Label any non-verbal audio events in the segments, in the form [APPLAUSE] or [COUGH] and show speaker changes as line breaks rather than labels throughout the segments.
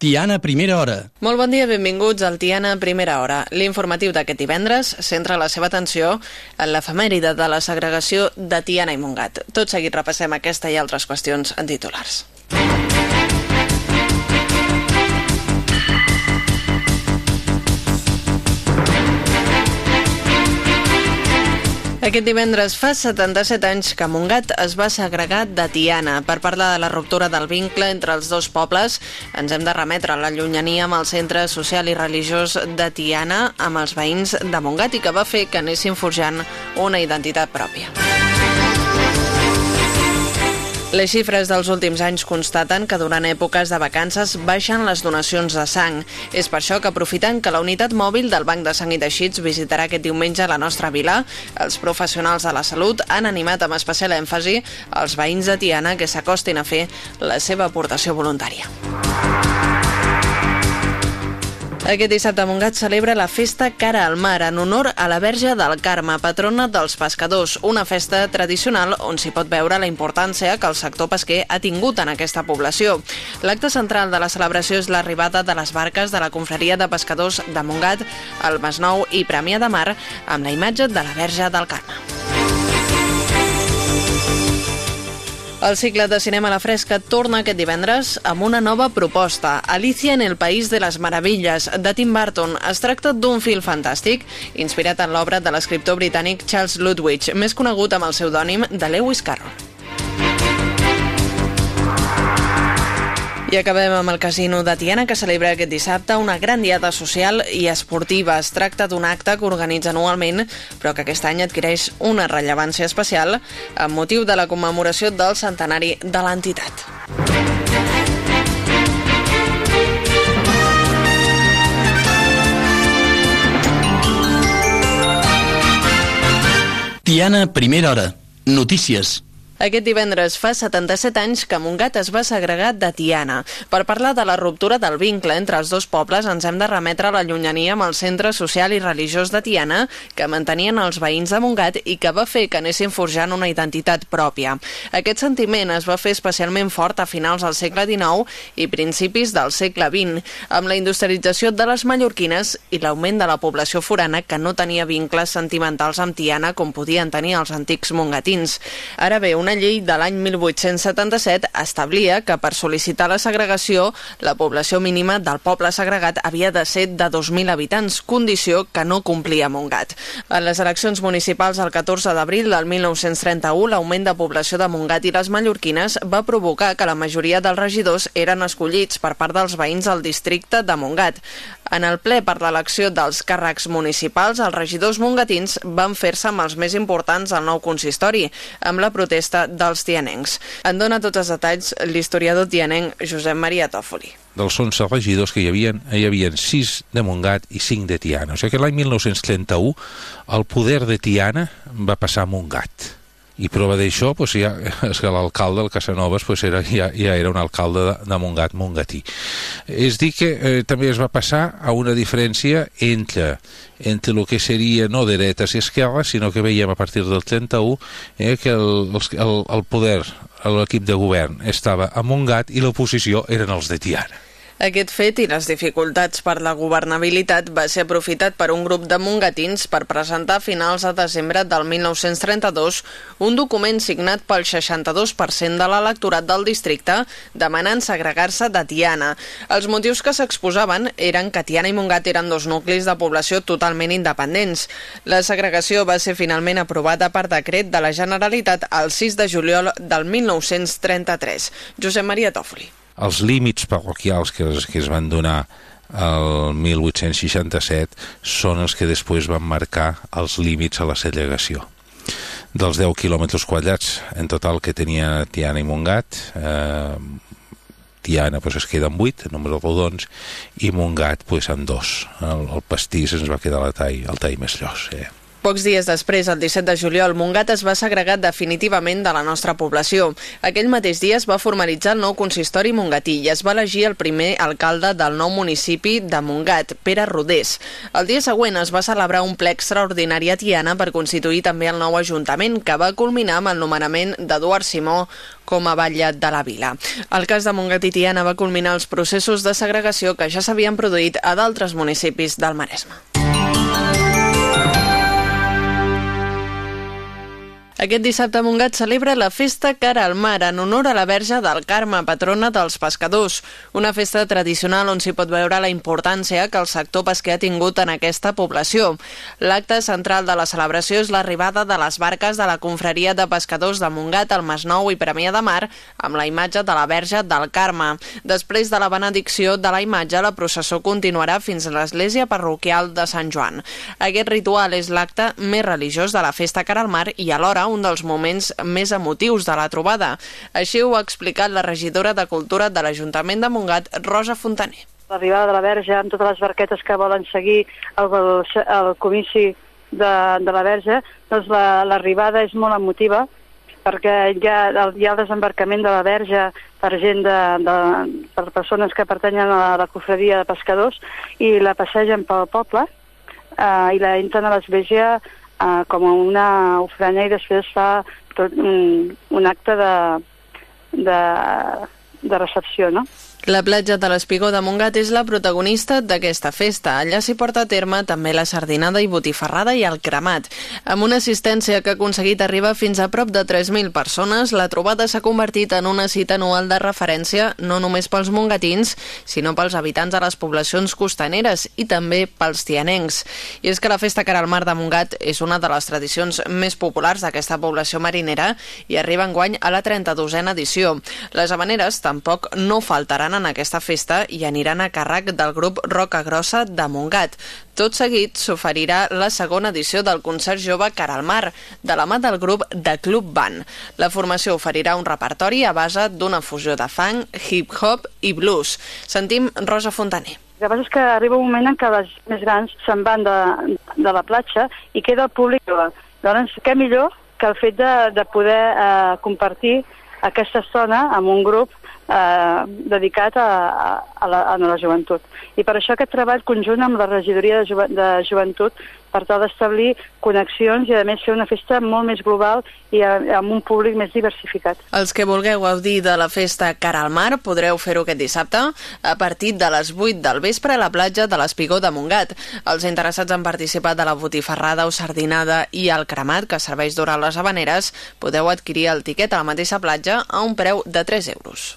Tiana, primera hora.
Molt bon dia, benvinguts al Tiana Primera Hora. L'informatiu d'aquest divendres centra la seva atenció en l'efemèride de la segregació de Tiana i Montgat. Tot seguit repassem aquesta i altres qüestions en titulars. Aquest divendres fa 77 anys que Montgat es va segregar de Tiana. Per parlar de la ruptura del vincle entre els dos pobles, ens hem de remetre a la llunyania amb el centre social i religiós de Tiana amb els veïns de Montgat i que va fer que anessin forjant una identitat pròpia. Les xifres dels últims anys constaten que durant èpoques de vacances baixen les donacions de sang. És per això que aprofitant que la unitat mòbil del Banc de Sang i Teixits visitarà aquest diumenge la nostra vila, els professionals de la salut han animat amb especial èmfasi els veïns de Tiana que s'acostin a fer la seva aportació voluntària. Aquest dissabte Montgat celebra la festa Cara al Mar en honor a la Verge del Carme, patrona dels pescadors, una festa tradicional on s'hi pot veure la importància que el sector pesquer ha tingut en aquesta població. L'acte central de la celebració és l'arribada de les barques de la confraria de pescadors de Montgat, el Masnou i Premià de Mar amb la imatge de la Verge del Carme. El cicle de cinema a la fresca torna aquest divendres amb una nova proposta, Alicia en el País de les Meravilles, de Tim Burton. Es tracta d'un film fantàstic inspirat en l'obra de l'escriptor britànic Charles Ludwig, més conegut amb el pseudònim de Lewis Carroll. I acabem amb el casino de Tiana, que celebra aquest dissabte una gran diada social i esportiva. Es tracta d'un acte que organitza anualment, però que aquest any adquireix una rellevància especial amb motiu de la commemoració del centenari de l'entitat.
Tiana, primera hora. Notícies.
Aquest divendres fa 77 anys que Montgat es va segregar de Tiana. Per parlar de la ruptura del vincle entre els dos pobles ens hem de remetre a la llunyania amb el centre social i religiós de Tiana que mantenien els veïns de Montgat i que va fer que anessin forjant una identitat pròpia. Aquest sentiment es va fer especialment fort a finals del segle XIX i principis del segle XX, amb la industrialització de les mallorquines i l'augment de la població forana que no tenia vincles sentimentals amb Tiana com podien tenir els antics mongatins. Ara bé, una una llei de l'any 1877 establia que per sol·licitar la segregació la població mínima del poble segregat havia de ser de 2.000 habitants, condició que no complia Montgat. En les eleccions municipals el 14 d'abril del 1931, l'augment de població de Montgat i les mallorquines va provocar que la majoria dels regidors eren escollits per part dels veïns del districte de Montgat. En el ple per l'elecció dels càrrecs municipals, els regidors mongatins van fer-se amb els més importants al nou consistori, amb la protesta dels tianencs. En dona tots els detalls l'historiador tianenc Josep Maria Tòfoli
dels 11 regidors que hi havia, hi havia 6 de Montgat i 5 de Tiana. O sigui que l'any 1931 el poder de Tiana va passar a Montgat i prova d'això pues, ja, és que l'alcalde del Casanovas pues, era, ja, ja era un alcalde de, de Montgat Montgatí. És dir que eh, també es va passar a una diferència entre entre el que seria no dretes i esquerres sinó que veiem a partir del 31 eh, que el, el, el poder l'equip de govern estava a Montgat i l'oposició eren els de Tiana
aquest fet i les dificultats per la governabilitat va ser aprofitat per un grup de mongatins per presentar a finals de desembre del 1932 un document signat pel 62% de l'electorat del districte demanant segregar-se de Tiana. Els motius que s'exposaven eren que Tiana i Montgat eren dos nuclis de població totalment independents. La segregació va ser finalment aprovada per decret de la Generalitat el 6 de juliol del 1933. Josep Maria Tòfoli
els límits parroquials que es, que es van donar el 1867 són els que després van marcar els límits a la segregació dels 10 quilòmetres quadrats en total que tenia Tiana i Montgat eh, Tiana pues, es queda amb 8 números rodons i Montgat pues, amb 2 el, el pastís ens va quedar la tall, el tall més llos eh?
Pocs dies després, el 17 de juliol, Montgat es va segregar definitivament de la nostra població. Aquell mateix dia es va formalitzar el nou consistori mongatí i es va elegir el primer alcalde del nou municipi de Montgat, Pere Rodés. El dia següent es va celebrar un ple extraordinari a Tiana per constituir també el nou ajuntament, que va culminar amb el nomenament d'Eduard Simó com a batlle de la vila. El cas de Montgat i Tiana va culminar els processos de segregació que ja s'havien produït a d'altres municipis del Maresme. Aquest dissabte Montgat celebra la festa Cara al Mar en honor a la Verge del Carme, patrona dels pescadors. Una festa tradicional on s'hi pot veure la importància que el sector pesquer ha tingut en aquesta població. L'acte central de la celebració és l'arribada de les barques de la confraria de pescadors de Montgat al Masnou i Premià de Mar amb la imatge de la Verge del Carme. Després de la benedicció de la imatge, la processó continuarà fins a l'església parroquial de Sant Joan. Aquest ritual és l'acte més religiós de la festa Cara al Mar i alhora un dels moments més emotius de la trobada. Així ho ha explicat la regidora de Cultura de l'Ajuntament de Montgat, Rosa Fontaner.
L'arribada de la Verge amb totes les barquetes que volen seguir el, el, el comici de, de la Verge, doncs l'arribada la, és molt emotiva perquè hi ha, hi ha el desembarcament de la Verge per gent de, de, per persones que pertanyen a la, la de pescadors i la passegen pel poble eh, i la entren a l'església uh, com a una ofrena i després fa tot un, un acte de, de, de recepció, no?
La platja de l'Espigó de Montgat és la protagonista d'aquesta festa. Allà s'hi porta a terme també la sardinada i botifarrada i el cremat. Amb una assistència que ha aconseguit arribar fins a prop de 3.000 persones, la trobada s'ha convertit en una cita anual de referència no només pels mongatins, sinó pels habitants de les poblacions costaneres i també pels tianencs. I és que la festa cara al mar de Montgat és una de les tradicions més populars d'aquesta població marinera i arriba enguany a la 32a edició. Les habaneres tampoc no faltaran participaran en aquesta festa i aniran a càrrec del grup Roca Grossa de Montgat. Tot seguit s'oferirà la segona edició del concert jove Cara al Mar, de la mà del grup de Club Band. La formació oferirà un repertori a base d'una fusió de funk, hip-hop i blues. Sentim Rosa Fontaner.
El que passa és que arriba un moment en què les més grans se'n van de, de la platja i queda el públic jove. Llavors, què millor que el fet de, de poder eh, compartir aquesta estona amb un grup eh, dedicat a, a, la, a la joventut. I per això aquest treball conjunt amb la regidoria de, jo, de joventut per tal d'establir connexions i a més fer una festa molt més global i amb un públic més diversificat.
Els que vulgueu gaudir de la festa Cara al Mar podreu fer-ho aquest dissabte a partir de les 8 del vespre a la platja de l'Espigó de Montgat. Els interessats en participar de la botifarrada o sardinada i el cremat que serveix durant les habaneres podeu adquirir el tiquet a la mateixa platja a un preu de 3 euros.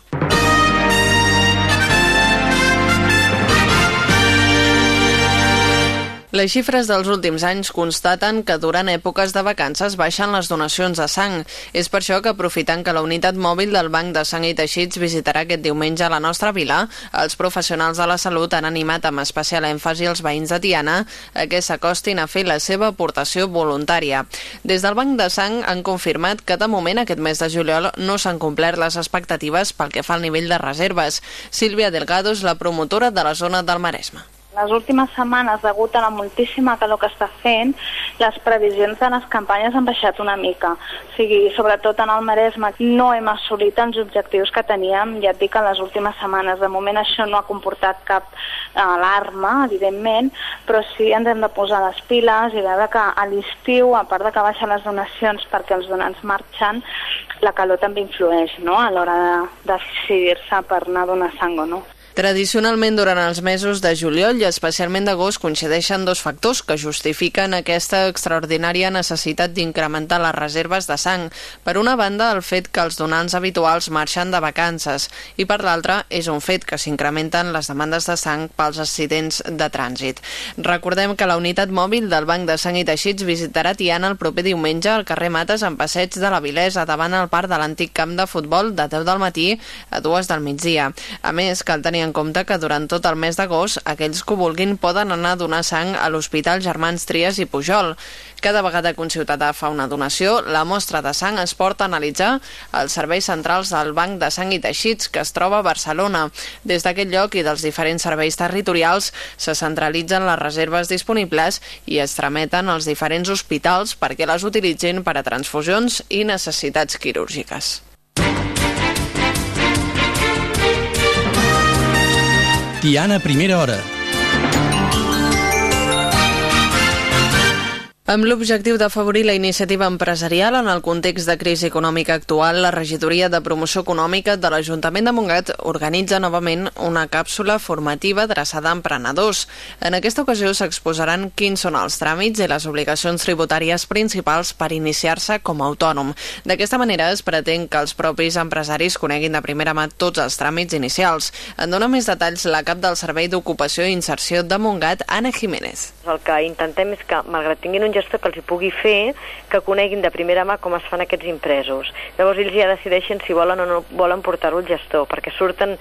Les xifres dels últims anys constaten que durant èpoques de vacances baixen les donacions de sang. És per això que, aprofitant que la unitat mòbil del Banc de Sang i Teixits visitarà aquest diumenge la nostra vila, els professionals de la salut han animat amb especial èmfasi els veïns de Tiana a que s'acostin a fer la seva aportació voluntària. Des del Banc de Sang han confirmat que de moment aquest mes de juliol no s'han complert les expectatives pel que fa al nivell de reserves. Sílvia Delgado és la promotora de la zona del Maresme.
Les últimes setmanes, degut a la moltíssima calor que està fent, les previsions de les campanyes han baixat una mica. O sigui, sobretot en el Maresme no hem assolit els objectius que teníem, ja et dic, en les últimes setmanes. De moment això no ha comportat cap eh, alarma, evidentment, però sí ens hem de posar les piles i veure que a l'estiu, a part de que baixen les donacions perquè els donants marxen, la calor també influeix no? a l'hora de decidir-se per anar a donar sang o no.
Tradicionalment, durant els mesos de juliol i especialment d'agost coincideixen dos factors que justifiquen aquesta extraordinària necessitat d'incrementar les reserves de sang. Per una banda, el fet que els donants habituals marxen de vacances i per l'altra és un fet que s'incrementen les demandes de sang pels accidents de trànsit. Recordem que la unitat mòbil del Banc de Sang i Teixits visitarà Tiana el proper diumenge al carrer Mates en passeig de la Vilesa davant el parc de l'antic camp de futbol de 10 del matí a 2 del migdia. A més, cal tenir tenir en compte que durant tot el mes d'agost aquells que vulguin poden anar a donar sang a l'Hospital Germans Trias i Pujol. Cada vegada que un ciutadà fa una donació, la mostra de sang es porta a analitzar als serveis centrals del Banc de Sang i Teixits, que es troba a Barcelona. Des d'aquest lloc i dels diferents serveis territorials se centralitzen les reserves disponibles i es trameten als diferents hospitals perquè les utilitzin per a transfusions i necessitats quirúrgiques.
Tiana, primera hora.
Amb l'objectiu d'afavorir la iniciativa empresarial en el context de crisi econòmica actual, la Regidoria de Promoció Econòmica de l'Ajuntament de Montgat organitza novament una càpsula formativa adreçada a emprenedors. En aquesta ocasió s'exposaran quins són els tràmits i les obligacions tributàries principals per iniciar-se com a autònom. D'aquesta manera es pretén que els propis empresaris coneguin de primera mà tots els tràmits inicials. En dona més detalls la cap del Servei d'Ocupació i Inserció de Montgat, Anna Jiménez.
El que intentem és que, malgrat tinguin un gestor que els hi pugui fer, que coneguin de primera mà com es fan aquests impresos. Llavors ells ja decideixen si volen o no volen portar-ho al gestor, perquè surten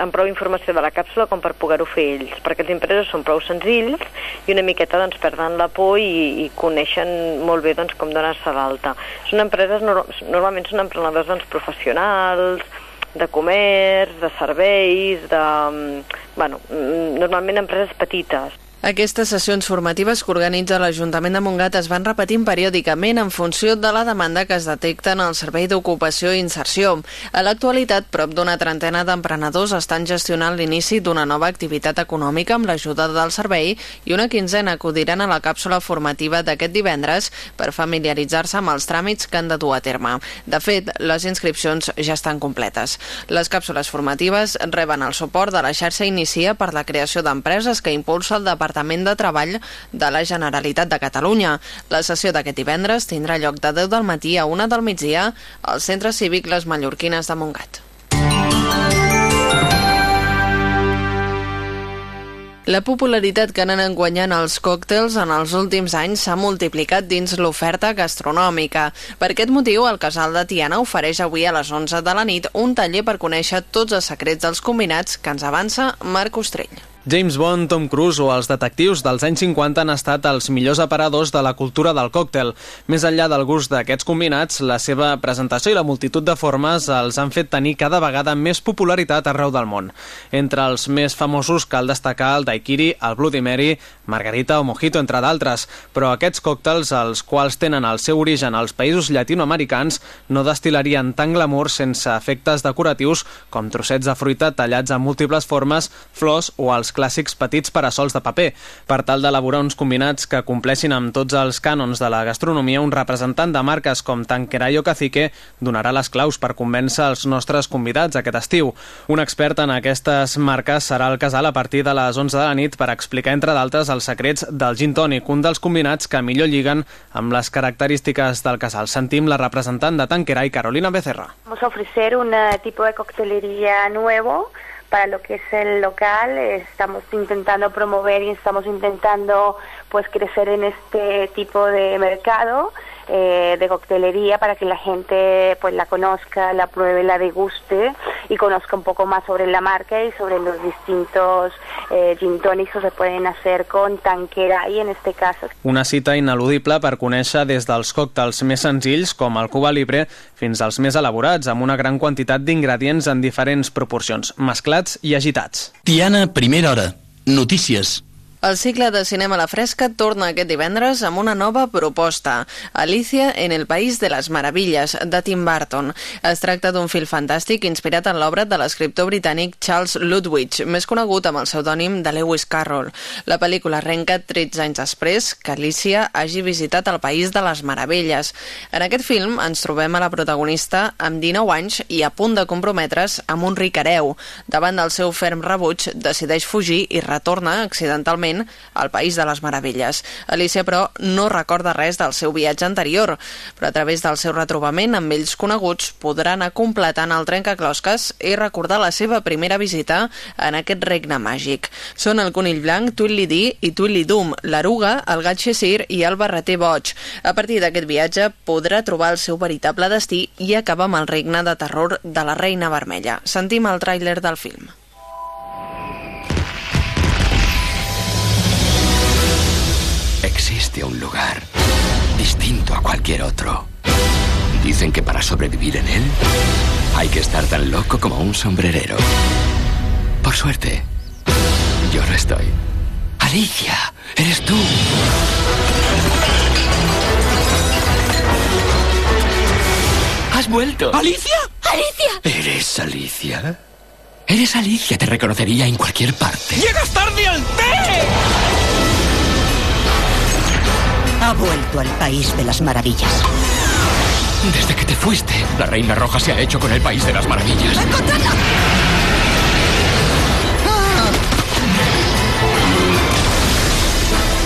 amb prou informació de la càpsula com per poder-ho fer ells, perquè els impresos són prou senzills i una miqueta doncs, perden la por i, i coneixen molt bé doncs, com donar-se d'alta. Són empreses, normalment són emprenedors doncs, professionals, de comerç, de serveis, de, bueno, normalment empreses petites.
Aquestes sessions formatives que organitza l'Ajuntament de Montgat es van repetint periòdicament en funció de la demanda que es detecta en el Servei d'Ocupació i Inserció. A l'actualitat, prop d'una trentena d'emprenedors estan gestionant l'inici d'una nova activitat econòmica amb l'ajuda del servei i una quinzena acudiran a la càpsula formativa d'aquest divendres per familiaritzar-se amb els tràmits que han de dur a terme. De fet, les inscripcions ja estan completes. Les càpsules formatives reben el suport de la xarxa Inicia per la creació d'empreses que impulsa el Departament Departament de Treball de la Generalitat de Catalunya. La sessió d'aquest divendres tindrà lloc de 10 del matí a 1 del migdia al Centre Cívic Les Mallorquines de Montgat. La popularitat que anat guanyant els còctels en els últims anys s'ha multiplicat dins l'oferta gastronòmica. Per aquest motiu, el Casal de Tiana ofereix avui a les 11 de la nit un taller per conèixer tots els secrets dels combinats que ens avança Marc Ostrell.
James Bond, Tom Cruise o els detectius dels anys 50 han estat els millors aparadors de la cultura del còctel. Més enllà del gust d'aquests combinats, la seva presentació i la multitud de formes els han fet tenir cada vegada més popularitat arreu del món. Entre els més famosos cal destacar el daiquiri, el Bloody Mary, margarita o mojito, entre d'altres, però aquests còctels, els quals tenen el seu origen als països llatinoamericans, no destil·larien tant glamour sense efectes decoratius com trossets de fruita tallats en múltiples formes, flors o els clàssics petits parasols de paper. Per tal d'elaborar uns combinats que compleixin amb tots els cànons de la gastronomia, un representant de marques com Tanquerayo Cacique donarà les claus per convèncer els nostres convidats aquest estiu. Un expert en aquestes marques serà al casal a partir de les 11 de la nit per explicar, entre d'altres, els secrets del gin tònic, un dels combinats que millor lliguen amb les característiques del casal. Sentim la representant de Tanqueray, Carolina Becerra.
Vamos a ofrecer un tipo de coctelería nuevo para lo que es el local. Estamos intentando promover y estamos intentando pues crecer en este tipo de mercado eh, de coctelería para que la gente pues la conozca, la pruebe, la deguste y conozca un poco más sobre la marca y sobre los distintos eh, gin tònics que se pueden hacer con Tanqueray en este caso.
Una cita ineludible per conèixer des dels còctels més senzills com el Cuba Libre fins als més elaborats amb una gran quantitat d'ingredients en diferents proporcions, mesclats i agitats.
Tiana, primera hora. Notícies.
El cicle de cinema a la fresca torna aquest divendres amb una nova proposta, Alicia en el País de les Meravilles, de Tim Burton. Es tracta d'un film fantàstic inspirat en l'obra de l'escriptor britànic Charles Ludwig, més conegut amb el pseudònim de Lewis Carroll. La pel·lícula arrenca 13 anys després que Alicia hagi visitat el País de les Meravelles. En aquest film ens trobem a la protagonista amb 19 anys i a punt de comprometre's amb un ric hereu. Davant del seu ferm rebuig, decideix fugir i retorna accidentalment finalment al País de les Meravelles. Alicia, però, no recorda res del seu viatge anterior, però a través del seu retrobament amb ells coneguts podrà anar completant el trencaclosques i recordar la seva primera visita en aquest regne màgic. Són el conill blanc, Tweedledee i Tweedledum, l'eruga, el gat Xessir i el barreter boig. A partir d'aquest viatge podrà trobar el seu veritable destí i acabar amb el regne de terror de la Reina Vermella. Sentim el tràiler del film.
Existe un lugar distinto a cualquier otro. Dicen que para sobrevivir en él hay que estar tan loco como un sombrerero. Por suerte, yo lo estoy. Alicia, eres tú. Has vuelto.
¿Alicia?
¡Alicia!
¿Eres Alicia? Eres Alicia, te reconocería en cualquier parte.
¡Llegas tarde al té!
Ha vuelto al país de las maravillas.
Desde que te fuiste, la Reina Roja se ha hecho con el país de las maravillas.
¡Encontrarla!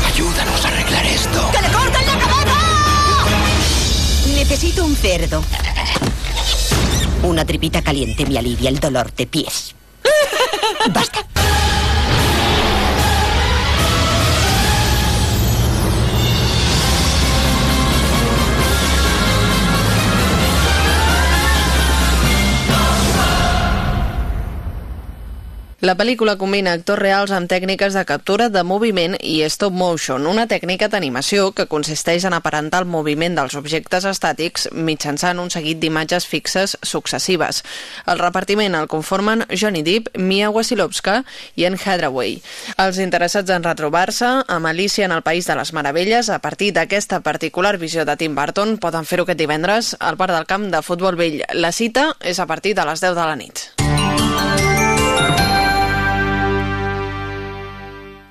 Ayúdanos a arreglar esto.
¡Que le corten la cabeza!
Necesito un cerdo. Una tripita caliente me alivia el dolor de pies. [LAUGHS] Basta.
La pel·lícula combina actors reals amb tècniques de captura de moviment i stop motion, una tècnica d'animació que consisteix en aparentar el moviment dels objectes estàtics mitjançant un seguit d'imatges fixes successives. El repartiment el conformen Johnny Depp, Mia Wasilowska i Anne Hathaway. Els interessats en retrobar-se amb Alicia en el País de les Meravelles a partir d'aquesta particular visió de Tim Burton poden fer-ho aquest divendres al Parc del Camp de Futbol Vell. La cita és a partir de les 10 de la nit.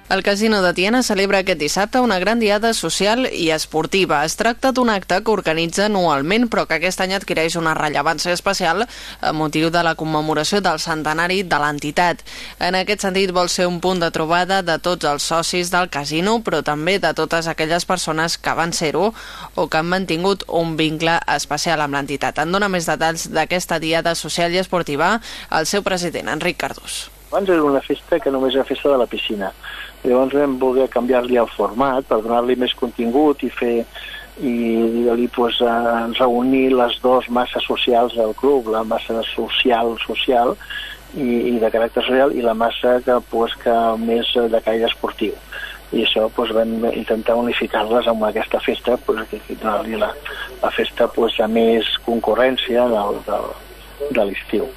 El Casino de Tiana celebra aquest dissabte una gran diada social i esportiva. Es tracta d'un acte que organitza anualment, però que aquest any adquireix una rellevància especial a motiu de la commemoració del centenari de l'entitat. En aquest sentit, vol ser un punt de trobada de tots els socis del casino, però també de totes aquelles persones que van ser-ho o que han mantingut un vincle especial amb l'entitat. En dona més detalls d'aquesta diada social i esportiva el seu president, Enric Cardús.
Abans era una festa que només era festa de la piscina. Llavors vam voler canviar-li el format per donar-li més contingut i fer i dir pues, eh, reunir les dues masses socials del club, la massa social social i, i de caràcter social i la massa que, pues, que més de caire esportiu. I això pues, vam intentar unificar-les amb aquesta festa pues, donar-li la, la festa pues, de més concurrència del, del, de l'estiu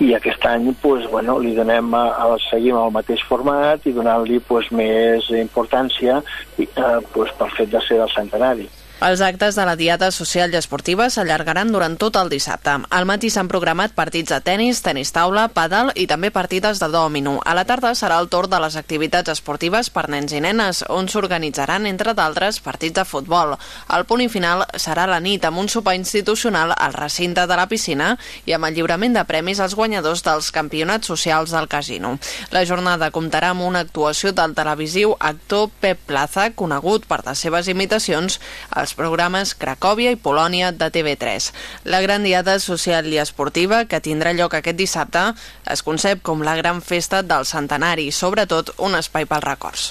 i aquest any pues, bueno, li donem a, a, seguim el mateix format i donant-li pues, més importància eh, pues, pel fet de ser del centenari.
Els actes de la Diada Social i Esportiva s'allargaran durant tot el dissabte. Al matí s'han programat partits de tennis, tenis taula, pàdel i també partides de dòmino. A la tarda serà el torn de les activitats esportives per nens i nenes, on s'organitzaran, entre d'altres, partits de futbol. El punt i final serà la nit amb un sopar institucional al recinte de la piscina i amb el lliurament de premis als guanyadors dels campionats socials del casino. La jornada comptarà amb una actuació del televisiu actor Pep Plaza, conegut per les seves imitacions als programes Cracòvia i Polònia de TV3. La gran diada social i esportiva que tindrà lloc aquest dissabte es concep com la gran festa del centenari sobretot un espai pels records.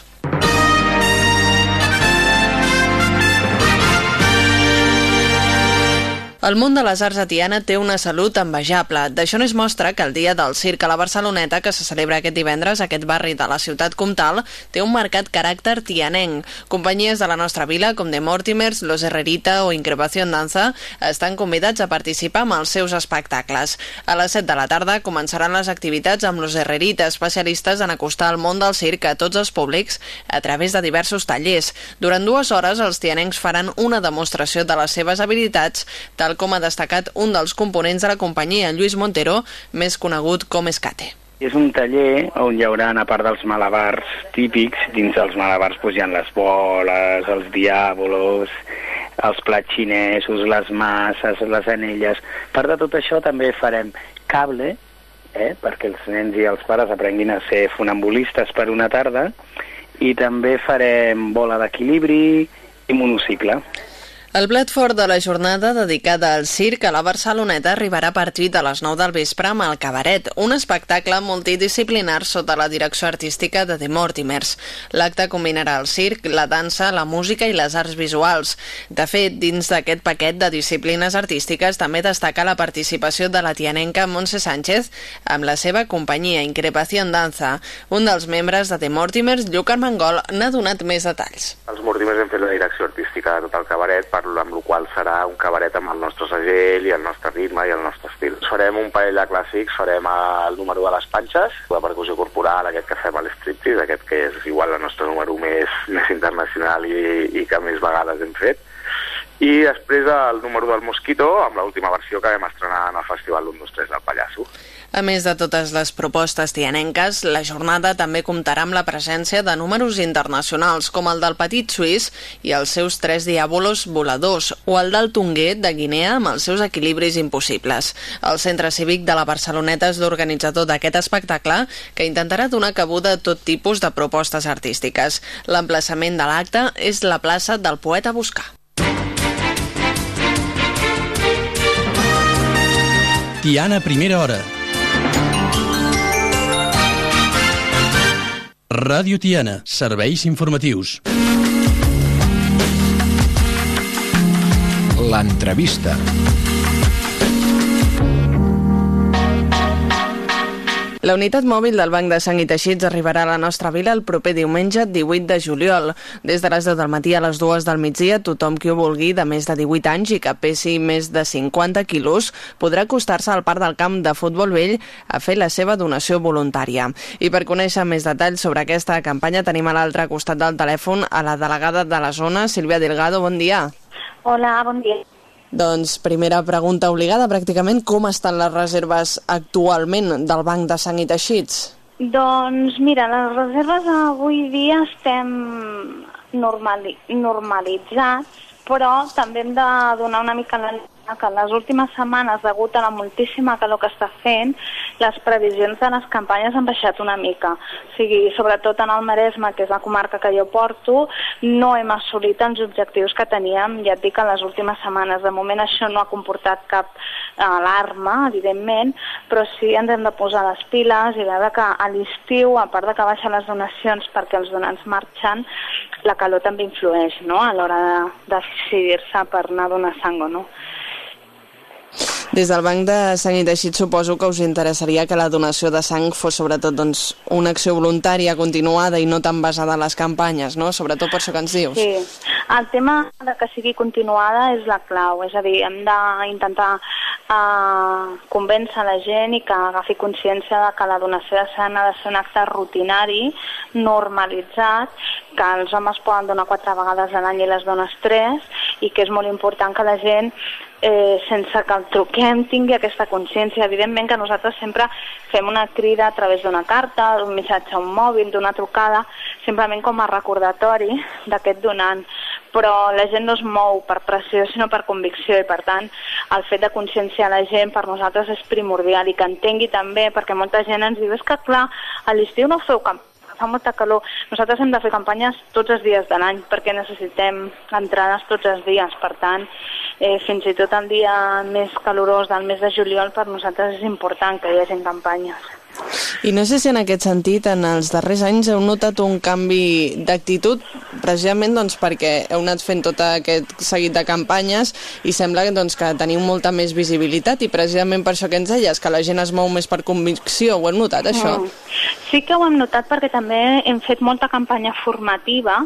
El món de les arts a Tiana té una salut envejable. D'això n'és mostra que el dia del circ a la Barceloneta, que se celebra aquest divendres aquest barri de la ciutat comtal, té un marcat caràcter tianenc. Companyies de la nostra vila, com de Mortimers, Los Herrerita o Increpació en Danza, estan convidats a participar amb els seus espectacles. A les 7 de la tarda començaran les activitats amb Los Herrerita, especialistes en acostar el món del circ a tots els públics a través de diversos tallers. Durant dues hores, els tianencs faran una demostració de les seves habilitats, tal com ha destacat un dels components de la companyia, Lluís Montero, més conegut com Escate.
És un taller on hi haurà, a part dels malabars típics, dins dels malabars pues, hi ha les boles, els diàbolos, els plats xinesos, les masses, les anelles. part de tot això també farem cable, eh, perquè els nens i els pares aprenguin a ser funambulistes per una tarda, i també farem bola d'equilibri i monocicle.
El plat fort de la jornada dedicada al circ a la Barceloneta arribarà a partir de les 9 del vespre amb el Cabaret, un espectacle multidisciplinar sota la direcció artística de The Mortimers. L'acte combinarà el circ, la dansa, la música i les arts visuals. De fet, dins d'aquest paquet de disciplines artístiques també destaca la participació de la tianenca Montse Sánchez amb la seva companyia Increpació en Danza. Un dels membres de The Mortimers, Lluc Armengol, n'ha donat més detalls.
Els Mortimers hem fet la direcció artística de tot el cabaret per amb el qual serà un cabaret amb el nostre segell i el nostre ritme i el nostre estil. Farem un parell de clàssics, farem el número de les panxes, la percussió corporal, aquest que fem a l'striptease, aquest que és igual el nostre número més, més internacional i, i que més vegades hem fet, i després el número del Mosquito, amb l'última versió que vam estrenar en el Festival 1, 2, 3 del Pallasso.
A més de totes les propostes tianenques, la jornada també comptarà amb la presència de números internacionals com el del Petit Suís i els seus tres diàbolos voladors o el del Tonguer de Guinea amb els seus equilibris impossibles. El Centre Cívic de la Barceloneta és l'organitzador d'aquest espectacle que intentarà donar cabuda a tot tipus de propostes artístiques. L'emplaçament de l'acte és la plaça del Poeta Buscar.
Tiana, primera hora. Ràdio Tiana, serveis informatius.
L'entrevista.
La unitat mòbil del Banc de Sang i Teixits arribarà a la nostra vila el proper diumenge 18 de juliol. Des de les 10 del matí a les 2 del migdia, tothom qui ho vulgui de més de 18 anys i que pesi més de 50 quilos podrà acostar-se al Parc del Camp de Futbol Vell a fer la seva donació voluntària. I per conèixer més detalls sobre aquesta campanya tenim a l'altre costat del telèfon a la delegada de la zona, Sílvia Delgado. Bon dia.
Hola, bon dia.
Doncs primera pregunta obligada, pràcticament, com estan les reserves actualment del Banc de Sang i Teixits?
Doncs mira, les reserves avui dia estem normali normalitzats, però també hem de donar una mica la que en les últimes setmanes, degut a la moltíssima calor que està fent, les previsions de les campanyes han baixat una mica. O sigui, sobretot en el Maresme, que és la comarca que jo porto, no hem assolit els objectius que teníem, ja et dic, en les últimes setmanes. De moment això no ha comportat cap alarma, evidentment, però sí ens hem de posar les piles i veure que a l'estiu, a part de que baixen les donacions perquè els donants marxen, la calor també influeix no? a l'hora de, de decidir-se per anar a donar sang o no.
Des del Banc de Sang i Teixit suposo que us interessaria que la donació de sang fos sobretot doncs, una acció voluntària continuada i no tan basada en les campanyes, no? Sobretot per això que ens dius.
Sí, el tema de que sigui continuada és la clau, és a dir, hem d'intentar uh, convèncer la gent i que agafi consciència de que la donació de sang ha de ser un acte rutinari, normalitzat, que els homes poden donar quatre vegades a l'any i les dones tres, i que és molt important que la gent eh, sense que el truquem tingui aquesta consciència. Evidentment que nosaltres sempre fem una crida a través d'una carta, d'un missatge a un mòbil, d'una trucada, simplement com a recordatori d'aquest donant. Però la gent no es mou per pressió, sinó per convicció, i per tant el fet de conscienciar la gent per nosaltres és primordial i que entengui també, perquè molta gent ens diu és que clar, a l'estiu no feu camp fa molta calor. Nosaltres hem de fer campanyes tots els dies de l'any perquè necessitem entrades tots els dies. Per tant, eh, fins i tot el dia més calorós del mes de juliol per nosaltres és important que hi hagi campanyes.
I no sé si en aquest sentit, en els darrers anys, heu notat un canvi d'actitud, precisament doncs, perquè heu anat fent tot aquest seguit de campanyes i sembla doncs, que teniu molta més visibilitat i precisament per això que ens deies, que la gent es mou més per convicció. Ho heu notat, això? Mm.
Sí que ho hem notat perquè també hem fet molta campanya formativa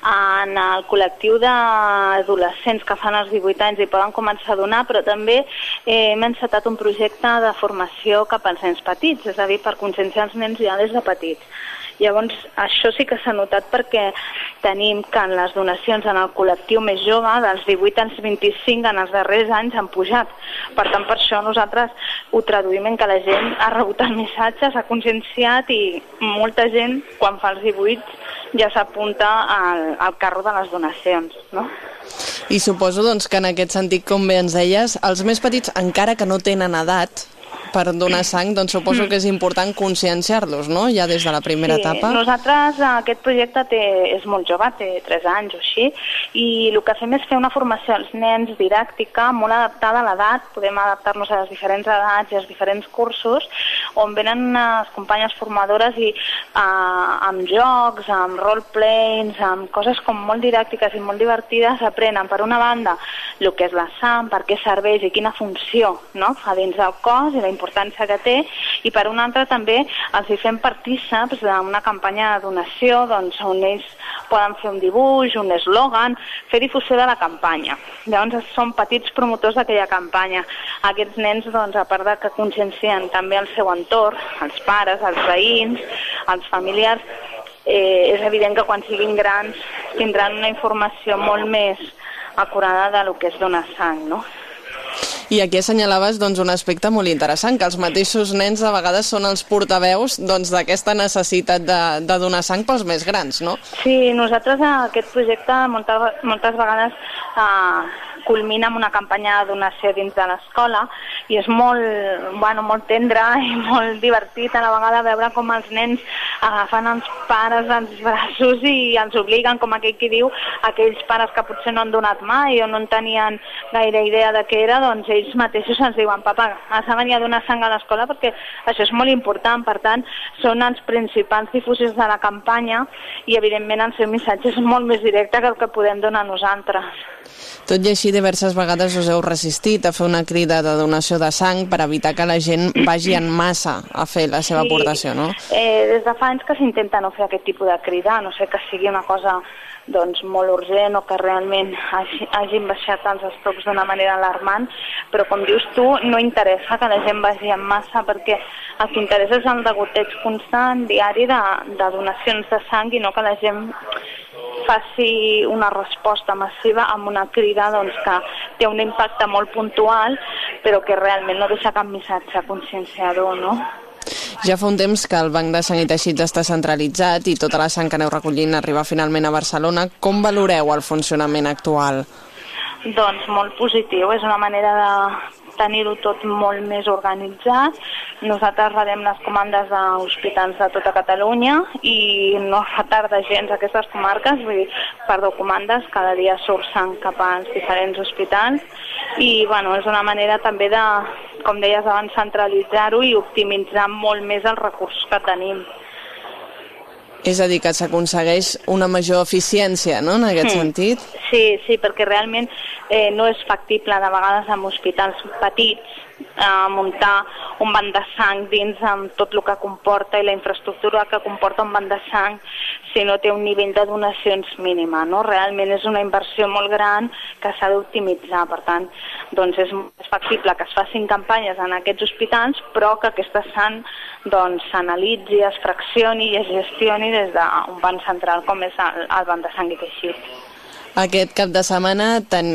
en el col·lectiu d'adolescents que fan els 18 anys i poden començar a donar, però també eh, hem encetat un projecte de formació cap als nens petits, és a dir, per conscienciar els nens ja des de petits. Llavors, això sí que s'ha notat perquè tenim que en les donacions en el col·lectiu més jove, dels 18 als 25 en els darrers anys, han pujat. Per tant, per això nosaltres ho traduïm en que la gent ha rebut el missatge, s'ha conscienciat i molta gent, quan fa els 18, ja s'apunta al, al carro de les donacions, no?
I suposo doncs, que en aquest sentit, com bé ens deies, els més petits, encara que no tenen edat, per donar sang, doncs suposo que és important conscienciar-los, no?, ja des de la primera
sí,
etapa.
nosaltres aquest projecte té, és molt jove, té 3 anys o així, i el que fem és fer una formació als nens didàctica molt adaptada a l'edat, podem adaptar-nos a les diferents edats i als diferents cursos, on venen les companyes formadores i uh, amb jocs, amb roleplays, amb coses com molt didàctiques i molt divertides, aprenen per una banda el que és la sang, per què serveix i quina funció no? fa dins del cos i la importància que té, i per una altra també els hi fem partíceps d'una campanya de donació doncs, on ells poden fer un dibuix, un eslògan, fer difusió de la campanya. Llavors són petits promotors d'aquella campanya. Aquests nens, doncs, a part de que consciencien també el seu entorn, els pares, els veïns, els familiars, eh, és evident que quan siguin grans tindran una informació molt més acurada de lo que és donar sang, no?
I aquí assenyalaves doncs, un aspecte molt interessant, que els mateixos nens de vegades són els portaveus doncs, d'aquesta doncs, necessitat de, de donar sang pels més grans, no?
Sí, nosaltres a aquest projecte moltes, moltes vegades eh, culmina amb una campanya de donació dins de l'escola i és molt, bueno, molt tendre [LAUGHS] i molt divertit a la vegada veure com els nens agafen els pares als braços i els obliguen, com aquell qui diu, aquells pares que potser no han donat mai o no en tenien gaire idea de què era, doncs ells mateixos ens diuen, papa, has de venir a donar sang a l'escola perquè això és molt important, per tant, són els principals difusors de la campanya i evidentment el seu missatge és molt més directe que el que podem donar nosaltres.
Tot i així, diverses vegades us heu resistit a fer una crida de donació de sang per evitar que la gent vagi en massa a fer la seva
Sí.
aportació, no?
Eh, des de fa anys que s'intenta no fer aquest tipus de crida, no sé que sigui una cosa doncs, molt urgent o que realment hagi, hagin baixat els estocs d'una manera alarmant, però com dius tu, no interessa que la gent vagi en massa perquè el que interessa és el degoteig constant, diari de, de donacions de sang i no que la gent faci una resposta massiva amb una crida doncs, que té un impacte molt puntual però que realment no deixa cap missatge conscienciador, no?
Ja fa un temps que el Banc de Sang i Teixits està centralitzat i tota la sang que aneu recollint arriba finalment a Barcelona. Com valoreu el funcionament actual?
Doncs molt positiu, és una manera de tenir-ho tot molt més organitzat. Nosaltres rebem les comandes d'hospitals de tota Catalunya i no retarda gens aquestes comarques, vull dir, per comandes cada dia surt sang cap als diferents hospitals i bueno, és una manera també de, com deies abans, centralitzar-ho i optimitzar molt més els recursos que tenim.
És a dir, que s'aconsegueix una major eficiència, no?, en aquest
Mm.
sentit.
Sí, sí, perquè realment eh, no és factible de vegades en hospitals petits eh, muntar un banc de sang dins amb tot el que comporta i la infraestructura que comporta un banc de sang si no té un nivell de donacions mínima. No? Realment és una inversió molt gran que s'ha d'optimitzar. Per tant, doncs és, és factible que es facin campanyes en aquests hospitals, però que aquesta sang doncs, es fraccioni i es gestioni des d'un banc central com és el, el banc de sang i teixit.
Aquest cap de setmana ten,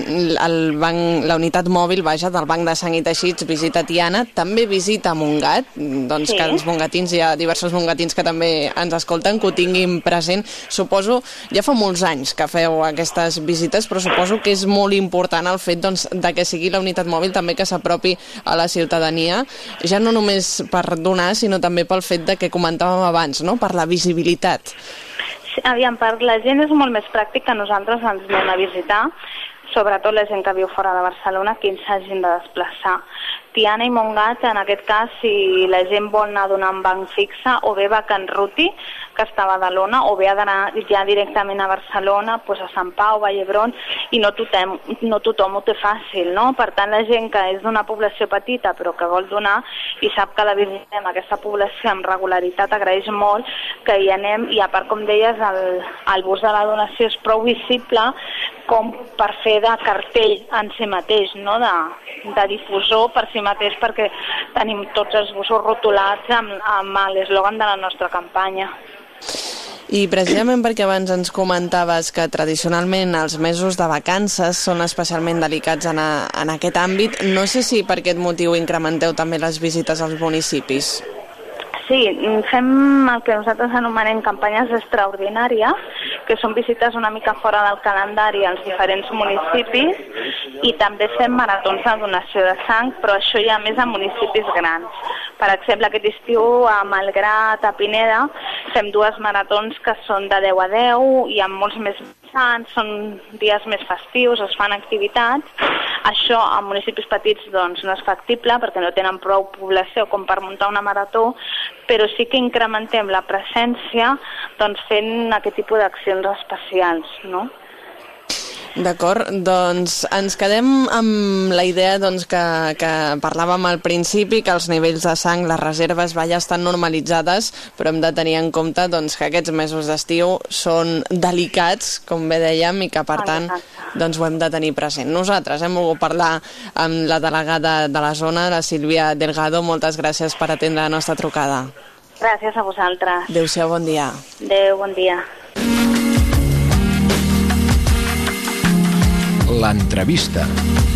el banc, la unitat mòbil vaja, del Banc de Sang i Teixits visita Tiana, també visita Montgat, doncs
Sí.
que els mongatins, hi ha diversos mongatins que també ens escolten, que ho tinguin present. Suposo, ja fa molts anys que feu aquestes visites, però suposo que és molt important el fet doncs, de que sigui la unitat mòbil també que s'apropi a la ciutadania, ja no només per donar, sinó també pel fet de que comentàvem abans, no? per la visibilitat.
Aviam, per la gent és molt més pràctic que nosaltres ens anem a visitar, sobretot la gent que viu fora de Barcelona, que ens hagin de desplaçar. Tiana i Montgat, en aquest cas, si la gent vol anar a donar un banc fixe, o bé va a Can Ruti, que està a Badalona, o bé ha d'anar ja directament a Barcelona, doncs a Sant Pau, Vall d'Hebron, i no tothom, no tothom ho té fàcil, no? Per tant, la gent que és d'una població petita però que vol donar i sap que la visitem aquesta població amb regularitat agraeix molt que hi anem i a part, com deies, el, el bus de la donació és prou visible com per fer de cartell en si mateix, no? de, de difusor per si mateix perquè tenim tots els busos rotulats amb, amb l'eslògan de la nostra campanya.
I precisament perquè abans ens comentaves que tradicionalment els mesos de vacances són especialment delicats en, a, en aquest àmbit, no sé si per aquest motiu incrementeu també les visites als municipis.
Sí, fem el que nosaltres anomenem campanyes extraordinàries, que són visites una mica fora del calendari als diferents municipis i també fem maratons de donació de sang, però això ja més a municipis grans. Per exemple, aquest estiu a Malgrat, a Pineda, fem dues maratons que són de 10 a 10 i amb molts més sants, són dies més festius, es fan activitats. Això a municipis petits doncs, no és factible perquè no tenen prou població com per muntar una marató, però sí que incrementem la presència doncs, fent aquest tipus d'accions especials. No?
D'acord, doncs ens quedem amb la idea doncs, que, que parlàvem al principi, que els nivells de sang, les reserves ja estan normalitzades, però hem de tenir en compte doncs, que aquests mesos d'estiu són delicats, com bé dèiem, i que per tant doncs, ho hem de tenir present. Nosaltres hem volgut parlar amb la delegada de la zona, la Sílvia Delgado. Moltes gràcies per atendre la nostra trucada.
Gràcies a vosaltres.
Adéu-siau, bon dia.
Adéu, bon dia.
L'entrevista.